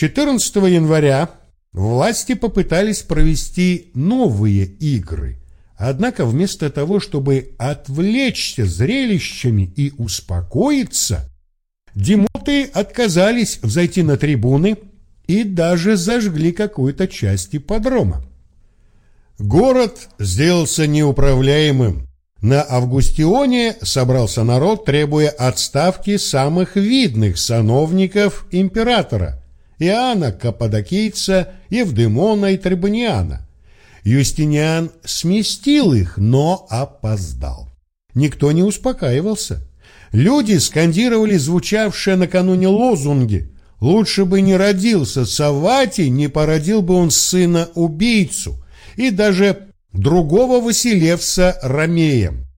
14 января власти попытались провести новые игры. Однако вместо того, чтобы отвлечься зрелищами и успокоиться, демоты отказались взойти на трибуны и даже зажгли какую-то часть ипподрома. Город сделался неуправляемым. На Августионе собрался народ, требуя отставки самых видных сановников императора – Иоанна Каппадокийца, Евдемона и Трибуниана. Юстиниан сместил их, но опоздал. Никто не успокаивался. Люди скандировали звучавшие накануне лозунги «Лучше бы не родился Савати, не породил бы он сына-убийцу» и даже другого Василевса Ромеем.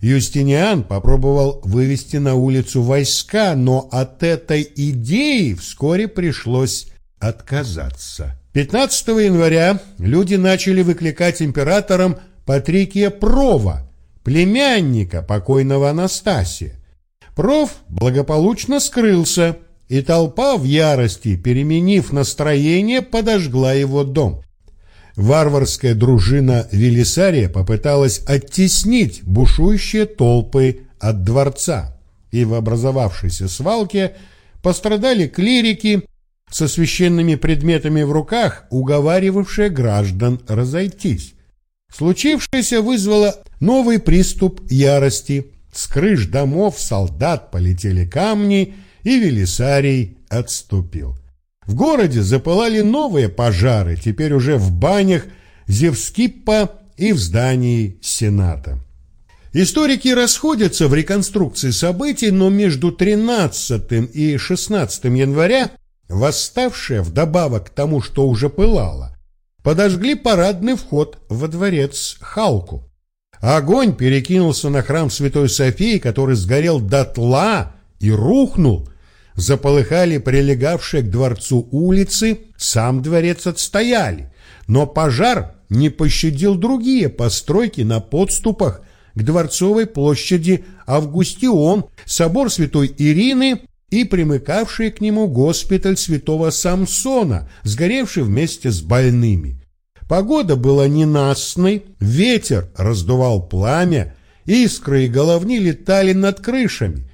Юстиниан попробовал вывести на улицу войска, но от этой идеи вскоре пришлось отказаться. 15 января люди начали выкликать императором Патрикия Прова, племянника покойного Анастасия. Проф благополучно скрылся, и толпа в ярости, переменив настроение, подожгла его дом варварская дружина Велисария попыталась оттеснить бушующие толпы от дворца, и в образовавшейся свалке пострадали клирики со священными предметами в руках, уговаривавшие граждан разойтись. Случившееся вызвало новый приступ ярости. С крыш домов солдат полетели камни, и Велисарий отступил. В городе запылали новые пожары, теперь уже в банях Зевскиппа и в здании Сената. Историки расходятся в реконструкции событий, но между 13 и 16 января восставшие, вдобавок к тому, что уже пылало, подожгли парадный вход во дворец Халку. Огонь перекинулся на храм Святой Софии, который сгорел дотла и рухнул – Заполыхали прилегавшие к дворцу улицы, сам дворец отстояли. Но пожар не пощадил другие постройки на подступах к Дворцовой площади Августион, собор Святой Ирины и примыкавший к нему госпиталь святого Самсона, сгоревший вместе с больными. Погода была ненастной, ветер раздувал пламя, искры и головни летали над крышами.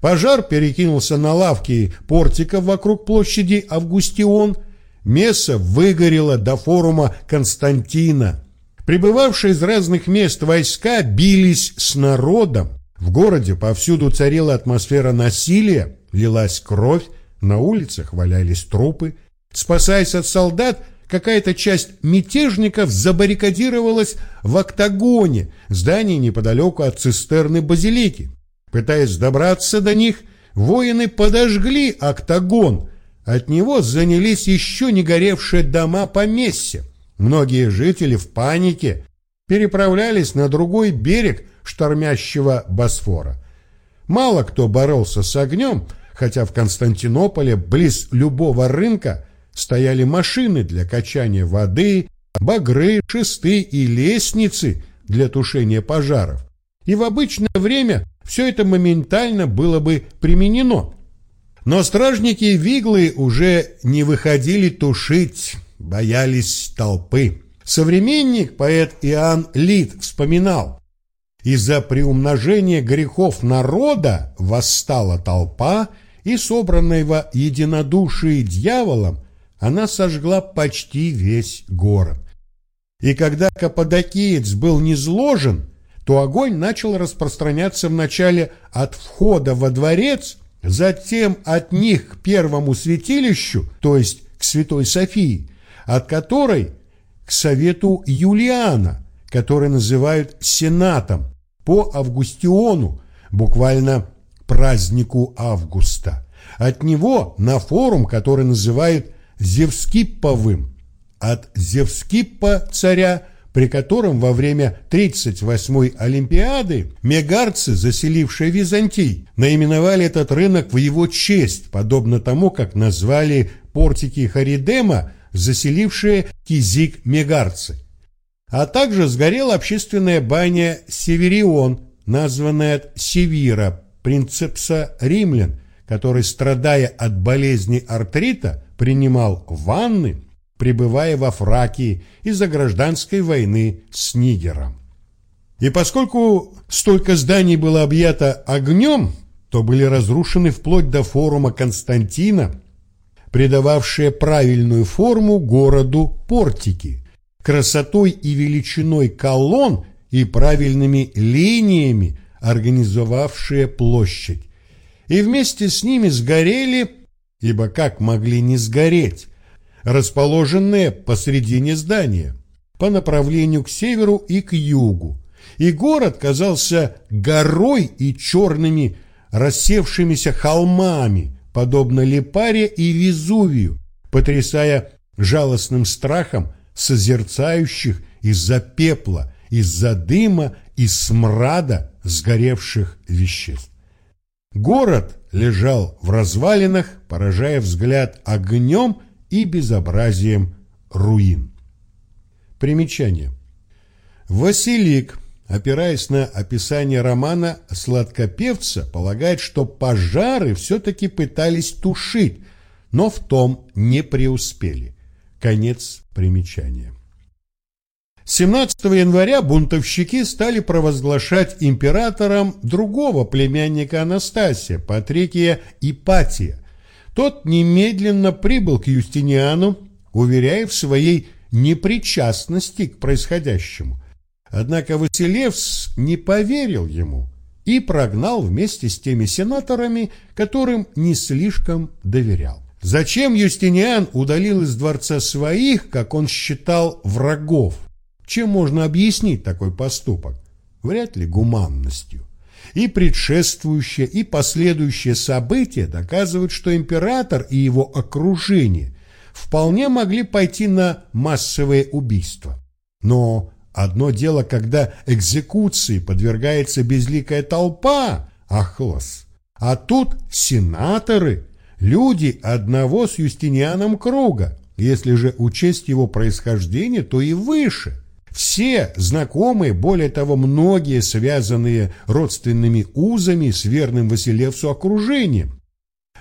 Пожар перекинулся на лавки портиков вокруг площади Августион. Месса выгорело до форума Константина. Прибывавшие из разных мест войска бились с народом. В городе повсюду царила атмосфера насилия, лилась кровь, на улицах валялись трупы. Спасаясь от солдат, какая-то часть мятежников забаррикадировалась в октагоне, здании неподалеку от цистерны базилики. Пытаясь добраться до них, воины подожгли октагон. От него занялись еще не горевшие дома поместья. Многие жители в панике переправлялись на другой берег штормящего Босфора. Мало кто боролся с огнем, хотя в Константинополе близ любого рынка стояли машины для качания воды, багры, шесты и лестницы для тушения пожаров. И в обычное время все это моментально было бы применено. Но стражники Виглы уже не выходили тушить, боялись толпы. Современник, поэт Иоанн Лид, вспоминал, «Из-за приумножения грехов народа восстала толпа, и собранной во единодушии дьяволом она сожгла почти весь город. И когда Каппадокиец был низложен, то огонь начал распространяться вначале от входа во дворец, затем от них к первому святилищу, то есть к Святой Софии, от которой к Совету Юлиана, который называют Сенатом, по Августиону, буквально празднику Августа. От него на форум, который называют Зевскипповым, от Зевскиппа царя при котором во время 38-й Олимпиады мегарцы, заселившие Византий, наименовали этот рынок в его честь, подобно тому, как назвали портики Харидема, заселившие Кизик-мегарцы. А также сгорела общественная баня Северион, названная от Севира, принцепса римлян, который, страдая от болезни артрита, принимал ванны, пребывая во Фракии из-за гражданской войны с Нигером. И поскольку столько зданий было объято огнем, то были разрушены вплоть до форума Константина, придававшие правильную форму городу портики, красотой и величиной колонн и правильными линиями, организовавшие площадь. И вместе с ними сгорели, ибо как могли не сгореть, расположенные посредине здания, по направлению к северу и к югу, и город казался горой и черными рассевшимися холмами, подобно Липаре и Везувию, потрясая жалостным страхом созерцающих из-за пепла, из-за дыма и смрада сгоревших веществ. Город лежал в развалинах, поражая взгляд огнем и безобразием руин. Примечание. Василик, опираясь на описание романа «Сладкопевца», полагает, что пожары все-таки пытались тушить, но в том не преуспели. Конец примечания. 17 января бунтовщики стали провозглашать императором другого племянника Анастасия, Патрикия Ипатия. Тот немедленно прибыл к Юстиниану, уверяя в своей непричастности к происходящему. Однако Василевс не поверил ему и прогнал вместе с теми сенаторами, которым не слишком доверял. Зачем Юстиниан удалил из дворца своих, как он считал, врагов? Чем можно объяснить такой поступок? Вряд ли гуманностью. И предшествующие, и последующие события доказывают, что император и его окружение вполне могли пойти на массовые убийства. Но одно дело, когда экзекуции подвергается безликая толпа, ахлос, а тут сенаторы, люди одного с Юстинианом круга, если же учесть его происхождение, то и выше – все знакомые, более того, многие связанные родственными узами с верным Василевсу окружением.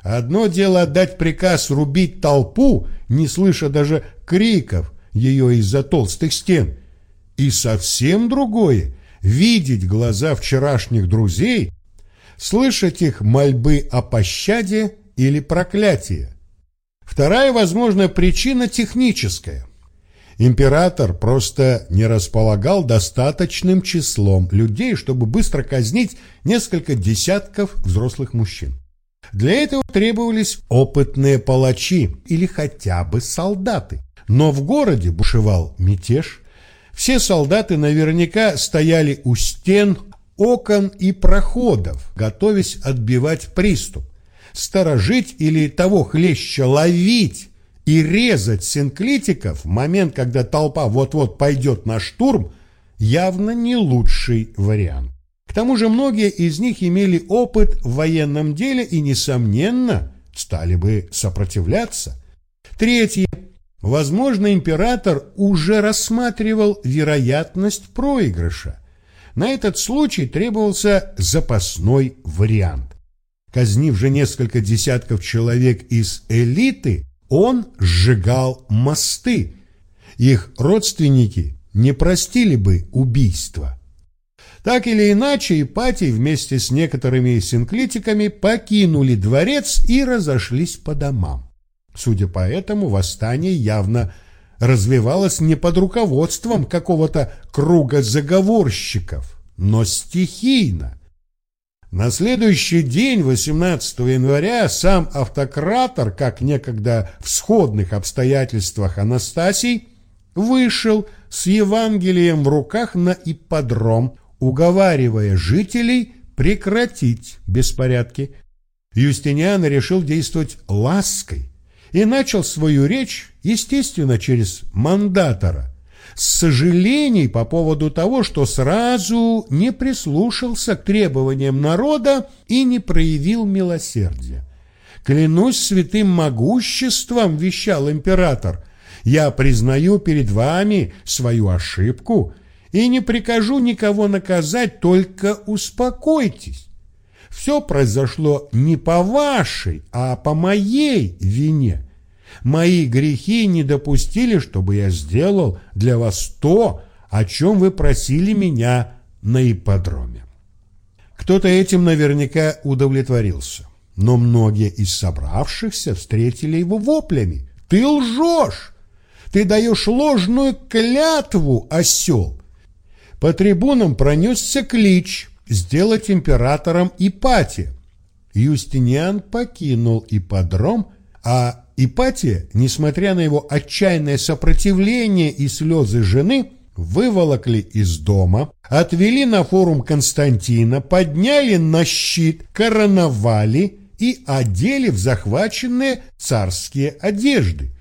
Одно дело отдать приказ рубить толпу, не слыша даже криков ее из-за толстых стен, и совсем другое — видеть глаза вчерашних друзей, слышать их мольбы о пощаде или проклятие. Вторая возможная причина техническая — Император просто не располагал достаточным числом людей, чтобы быстро казнить несколько десятков взрослых мужчин. Для этого требовались опытные палачи или хотя бы солдаты. Но в городе бушевал мятеж. Все солдаты наверняка стояли у стен, окон и проходов, готовясь отбивать приступ. Сторожить или того хлеще ловить и резать синклитиков в момент, когда толпа вот-вот пойдет на штурм, явно не лучший вариант. К тому же многие из них имели опыт в военном деле и, несомненно, стали бы сопротивляться. Третье. Возможно, император уже рассматривал вероятность проигрыша. На этот случай требовался запасной вариант. Казнив же несколько десятков человек из элиты, он сжигал мосты. Их родственники не простили бы убийства. Так или иначе, Ипатий вместе с некоторыми синклитиками покинули дворец и разошлись по домам. Судя по этому, восстание явно развивалось не под руководством какого-то круга заговорщиков, но стихийно – на следующий день, 18 января, сам автократор, как некогда в сходных обстоятельствах Анастасий, вышел с Евангелием в руках на ипподром, уговаривая жителей прекратить беспорядки. Юстиниан решил действовать лаской и начал свою речь, естественно, через мандатора, сожалений по поводу того, что сразу не прислушался к требованиям народа и не проявил милосердия. «Клянусь святым могуществом», — вещал император, — «я признаю перед вами свою ошибку и не прикажу никого наказать, только успокойтесь. Все произошло не по вашей, а по моей вине. Мои грехи не допустили, чтобы я сделал для вас то, о чем вы просили меня на ипподроме. Кто-то этим наверняка удовлетворился, но многие из собравшихся встретили его воплями. «Ты лжешь! Ты даешь ложную клятву, осел!» По трибунам пронесся клич сделать императором Ипатия. Юстиниан покинул ипподром, а Ипатия, несмотря на его отчаянное сопротивление и слезы жены, выволокли из дома, отвели на форум Константина, подняли на щит, короновали и одели в захваченные царские одежды.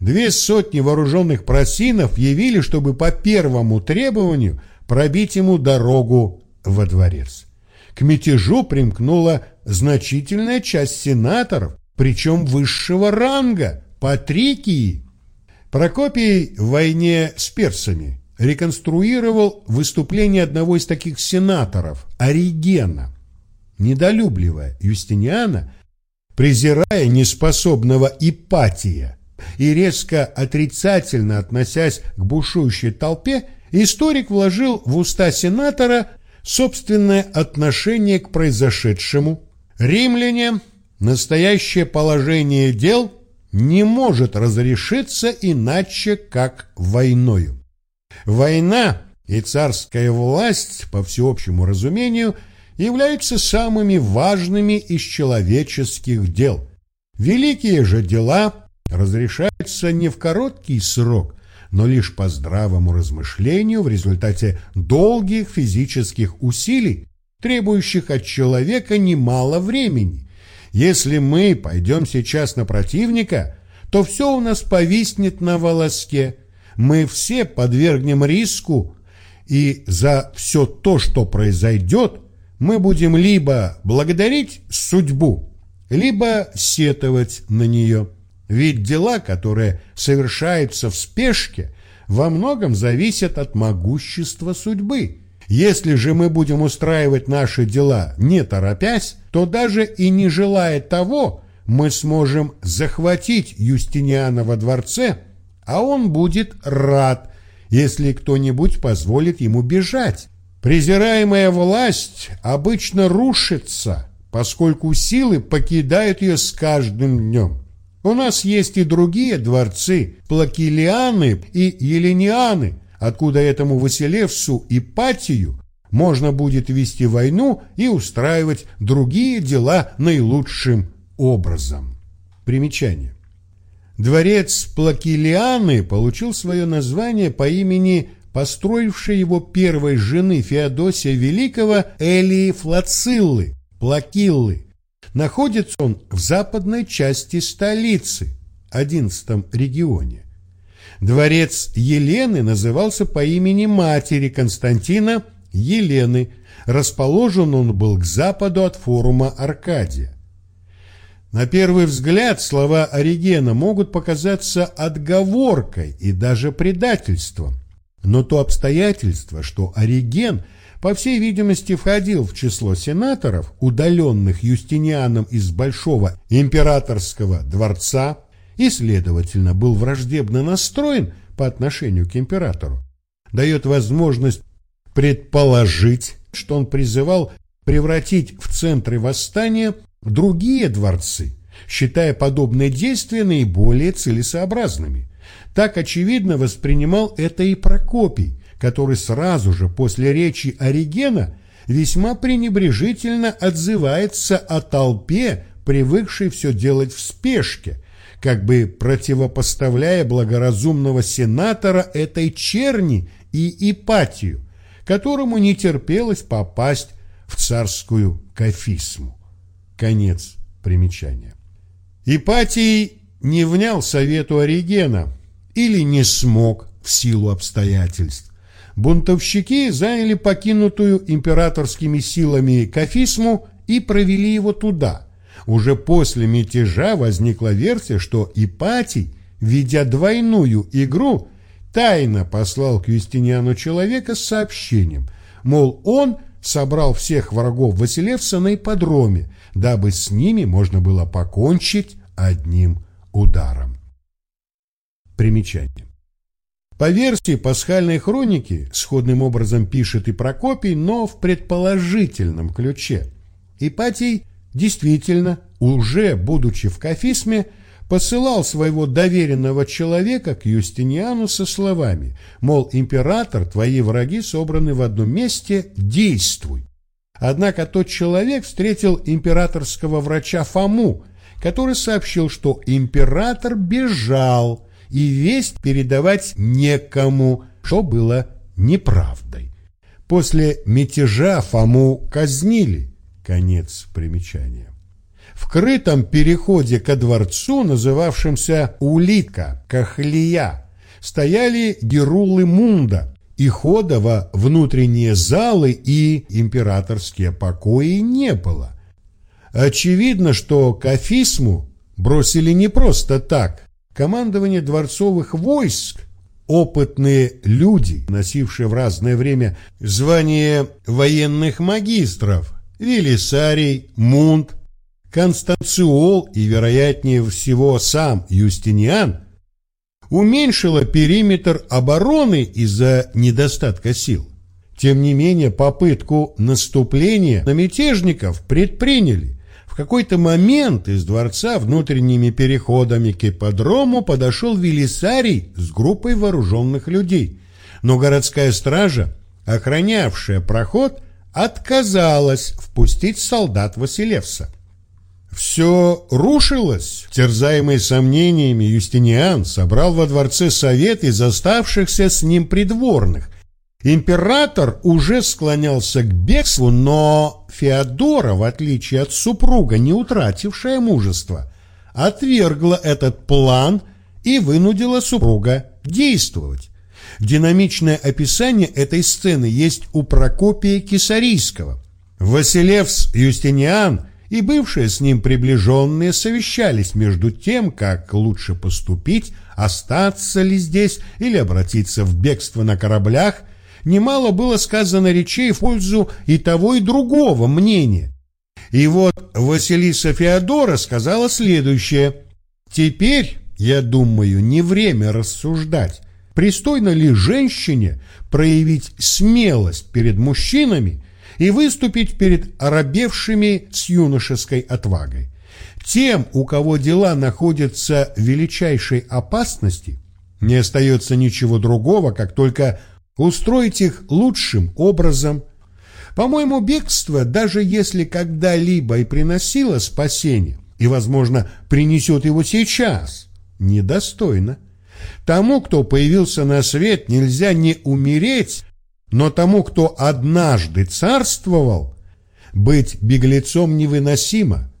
Две сотни вооруженных просинов явили, чтобы по первому требованию пробить ему дорогу во дворец. К мятежу примкнула значительная часть сенаторов, причем высшего ранга, патрикии. Прокопий в войне с персами реконструировал выступление одного из таких сенаторов, Оригена. Недолюбливая Юстиниана, презирая неспособного Ипатия и резко отрицательно относясь к бушующей толпе, историк вложил в уста сенатора собственное отношение к произошедшему. Римляне, настоящее положение дел не может разрешиться иначе, как войною. Война и царская власть, по всеобщему разумению, являются самыми важными из человеческих дел. Великие же дела разрешаются не в короткий срок, но лишь по здравому размышлению в результате долгих физических усилий, требующих от человека немало времени. Если мы пойдем сейчас на противника, то все у нас повиснет на волоске – мы все подвергнем риску, и за все то, что произойдет, мы будем либо благодарить судьбу, либо сетовать на нее. Ведь дела, которые совершаются в спешке, во многом зависят от могущества судьбы. Если же мы будем устраивать наши дела не торопясь, то даже и не желая того, мы сможем захватить Юстиниана во дворце – а он будет рад, если кто-нибудь позволит ему бежать. Презираемая власть обычно рушится, поскольку силы покидают ее с каждым днем. У нас есть и другие дворцы, Плакилианы и Еленианы, откуда этому Василевсу Патию можно будет вести войну и устраивать другие дела наилучшим образом. Примечание. Дворец Плакилианы получил свое название по имени построившей его первой жены Феодосия Великого Элии Флациллы, Плакиллы. Находится он в западной части столицы, 11 регионе. Дворец Елены назывался по имени матери Константина Елены. Расположен он был к западу от форума Аркадия. На первый взгляд слова Оригена могут показаться отговоркой и даже предательством. Но то обстоятельство, что Ориген, по всей видимости, входил в число сенаторов, удаленных Юстинианом из Большого императорского дворца, и, следовательно, был враждебно настроен по отношению к императору, дает возможность предположить, что он призывал превратить в центры восстания другие дворцы, считая подобные действия наиболее целесообразными. Так, очевидно, воспринимал это и Прокопий, который сразу же после речи Оригена весьма пренебрежительно отзывается о толпе, привыкшей все делать в спешке, как бы противопоставляя благоразумного сенатора этой черни и Ипатию, которому не терпелось попасть в царскую кафисму. Конец примечания. Ипатий не внял совету Оригена или не смог в силу обстоятельств. Бунтовщики заняли покинутую императорскими силами Кафисму и провели его туда. Уже после мятежа возникла версия, что Ипатий, ведя двойную игру, тайно послал к Юстиниану человека с сообщением, мол, он собрал всех врагов Василевса на ипподроме, дабы с ними можно было покончить одним ударом. Примечание. По версии пасхальной хроники, сходным образом пишет и Прокопий, но в предположительном ключе. Ипатий действительно, уже будучи в Кафисме, посылал своего доверенного человека к Юстиниану со словами, мол, император, твои враги собраны в одном месте, действуй. Однако тот человек встретил императорского врача Фому, который сообщил, что император бежал, и весть передавать некому, что было неправдой. После мятежа Фому казнили. Конец примечания. В крытом переходе ко дворцу, называвшемся Улитка, Кахлия, стояли герулы Мунда, и хода во внутренние залы и императорские покои не было. Очевидно, что Кафисму бросили не просто так, командование дворцовых войск, опытные люди, носившие в разное время звание военных магистров, Велисарий, Мунт, Констанциол и, вероятнее всего, сам Юстиниан, уменьшило периметр обороны из-за недостатка сил. Тем не менее, попытку наступления на мятежников предприняли, в какой-то момент из дворца внутренними переходами к ипподрому подошел Велисарий с группой вооруженных людей, но городская стража, охранявшая проход, отказалась впустить солдат Василевса. Все рушилось. Терзаемый сомнениями, Юстиниан собрал во дворце совет из оставшихся с ним придворных, Император уже склонялся к бегству, но Феодора, в отличие от супруга, не утратившая мужества, отвергла этот план и вынудила супруга действовать. Динамичное описание этой сцены есть у Прокопия Кисарийского. Василевс Юстиниан и бывшие с ним приближенные совещались между тем, как лучше поступить, остаться ли здесь или обратиться в бегство на кораблях – немало было сказано речей в пользу и того, и другого мнения. И вот Василиса Феодора сказала следующее. «Теперь, я думаю, не время рассуждать, пристойно ли женщине проявить смелость перед мужчинами и выступить перед оробевшими с юношеской отвагой. Тем, у кого дела находятся в величайшей опасности, не остается ничего другого, как только устроить их лучшим образом. По-моему, бегство, даже если когда-либо и приносило спасение, и, возможно, принесет его сейчас, недостойно. Тому, кто появился на свет, нельзя не умереть, но тому, кто однажды царствовал, быть беглецом невыносимо.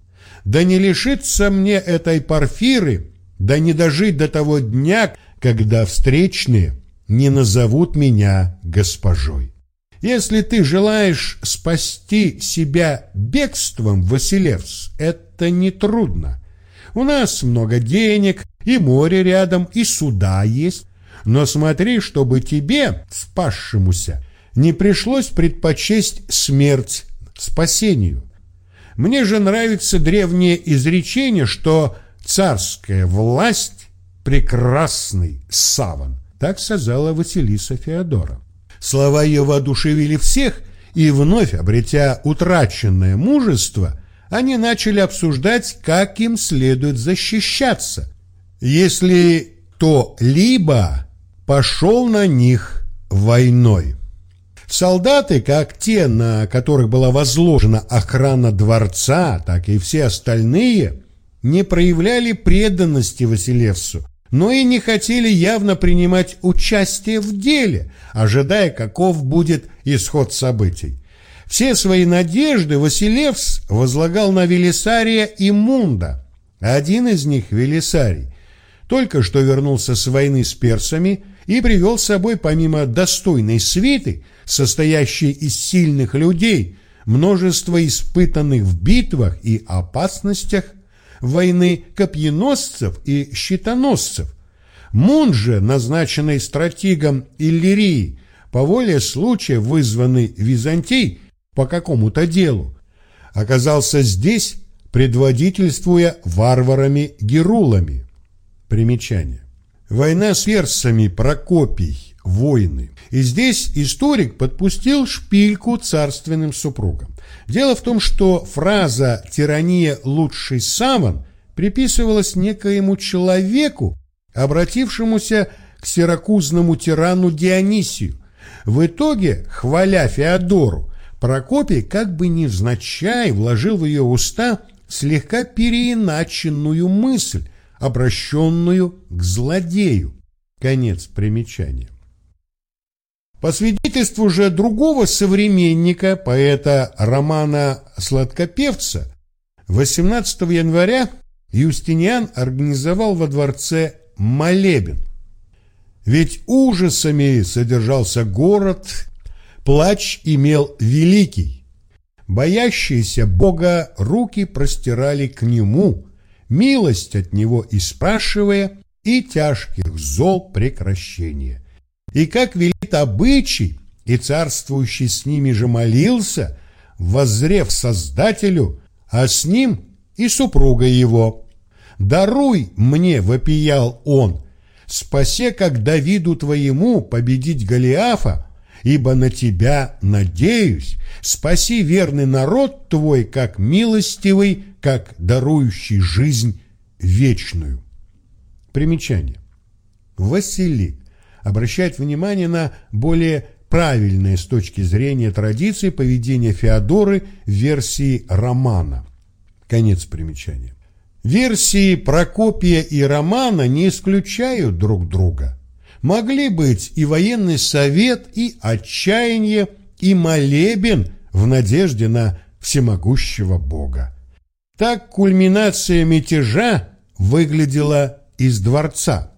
Да не лишиться мне этой парфиры, да не дожить до того дня, когда встречные – не назовут меня госпожой. Если ты желаешь спасти себя бегством, Василевс, это нетрудно. У нас много денег, и море рядом, и суда есть. Но смотри, чтобы тебе, спасшемуся, не пришлось предпочесть смерть спасению. Мне же нравится древнее изречение, что царская власть – прекрасный саван. Так сказала Василиса Феодора. Слова ее воодушевили всех, и вновь обретя утраченное мужество, они начали обсуждать, как им следует защищаться, если кто-либо пошел на них войной. Солдаты, как те, на которых была возложена охрана дворца, так и все остальные, не проявляли преданности Василевсу, но и не хотели явно принимать участие в деле, ожидая, каков будет исход событий. Все свои надежды Василевс возлагал на Велисария и Мунда. Один из них, Велисарий, только что вернулся с войны с персами и привел с собой помимо достойной свиты, состоящей из сильных людей, множество испытанных в битвах и опасностях войны копьеносцев и щитоносцев. Мун же, назначенный стратегом Иллирии, по воле случая вызванный Византий по какому-то делу, оказался здесь, предводительствуя варварами-герулами. Примечание. Война с персами Прокопий, войны. И здесь историк подпустил шпильку царственным супругам. Дело в том, что фраза «тирания лучший саван» приписывалась некоему человеку, обратившемуся к сиракузному тирану Дионисию. В итоге, хваля Феодору, Прокопий как бы невзначай вложил в ее уста слегка переиначенную мысль, обращенную к злодею. Конец примечания. По свидетельству же другого современника, поэта Романа Сладкопевца, 18 января Юстиниан организовал во дворце молебен. Ведь ужасами содержался город, плач имел великий. Боящиеся Бога руки простирали к нему, милость от него и спрашивая, и тяжких зол прекращения. И как велит обычай, и царствующий с ними же молился, воззрев Создателю, а с ним и супруга его. «Даруй мне», — вопиял он, — «спасе, как Давиду твоему, победить Голиафа, ибо на тебя надеюсь, спаси верный народ твой, как милостивый, как дарующий жизнь вечную». Примечание. Василик обращает внимание на более правильное с точки зрения традиции поведение Феодоры в версии романа. Конец примечания. Версии Прокопия и Романа не исключают друг друга. Могли быть и военный совет, и отчаяние, и молебен в надежде на всемогущего Бога. Так кульминация мятежа выглядела из дворца.